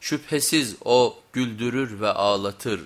Şüphesiz O güldürür ve ağlatır.